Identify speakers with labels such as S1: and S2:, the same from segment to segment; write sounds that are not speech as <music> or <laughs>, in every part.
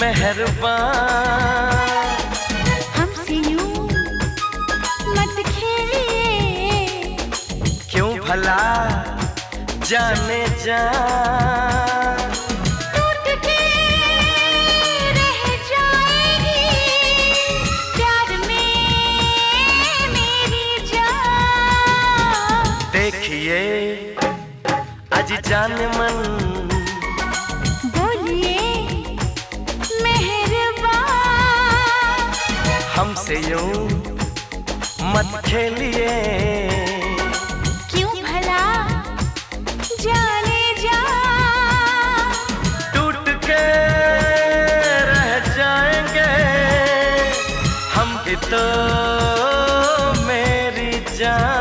S1: मेहरबान।
S2: हमसे यूँ मत
S1: क्यों भला जाने जा
S2: टूट के रह जाएगी। प्यार में मेरी जान।
S1: देखिए अज जान मन मत खेलिए।
S2: क्यों भला? जाने जा।
S1: टूट के रह जाएँगे। हम भी तो मेरी जान।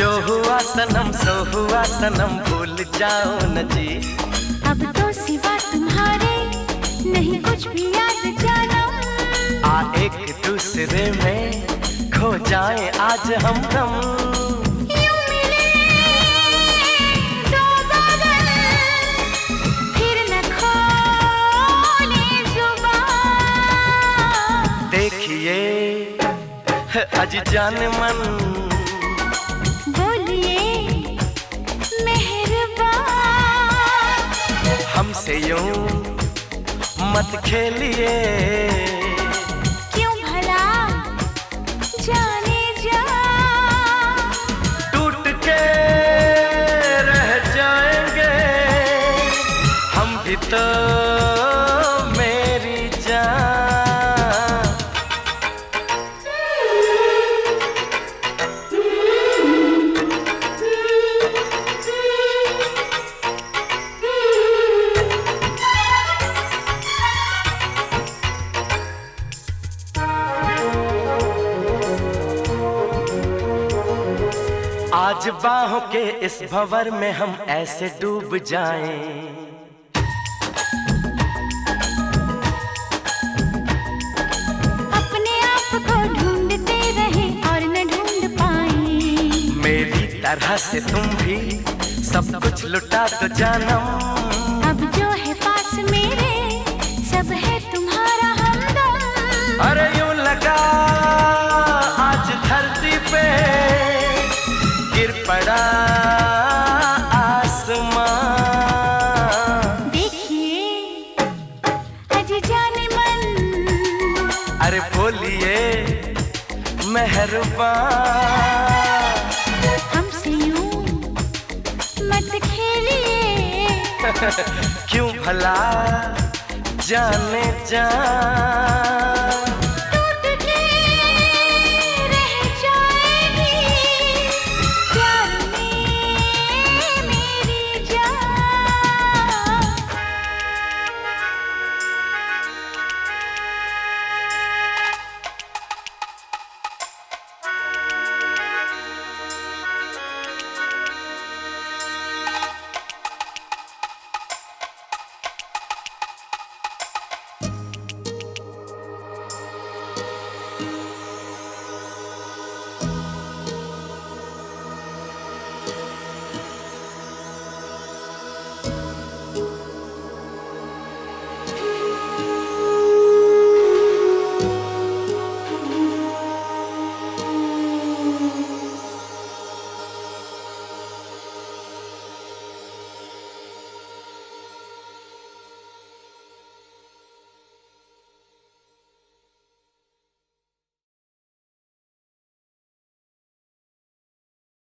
S2: जो
S1: हुआ सनम सो हुआ सनम भूल जाओ न जी।
S2: अब तो सिवा तुम्हारे नहीं कुछ भी याद जानम
S1: आ एक दूसरे में खो जाए आज हम दम
S2: यूँ मिले दो बादल? फिर न खोले ज़ुबान।
S1: देखिए अज जान मन। हमसे यूँ मत खेलिए।
S2: क्यों भला? जाने जा।
S1: टूट के रह जाएँगे। हम भी तो आज बाहों के इस भंवर में हम ऐसे डूब जाएँ।
S2: अपने आप को ढूंढते रहे और न ढूंढ पाए।
S1: मेरी तरह से तुम भी सब कुछ लुटा तो जानम।
S2: अब जो है पास मेरे सब है तुम्हारा हमदम
S1: अरे यूँ लगा आज धरती पे अरे बोलिए मेहरबान।
S2: हमसे यूँ मत खेलिए। <laughs>
S1: क्यों भला जाने जा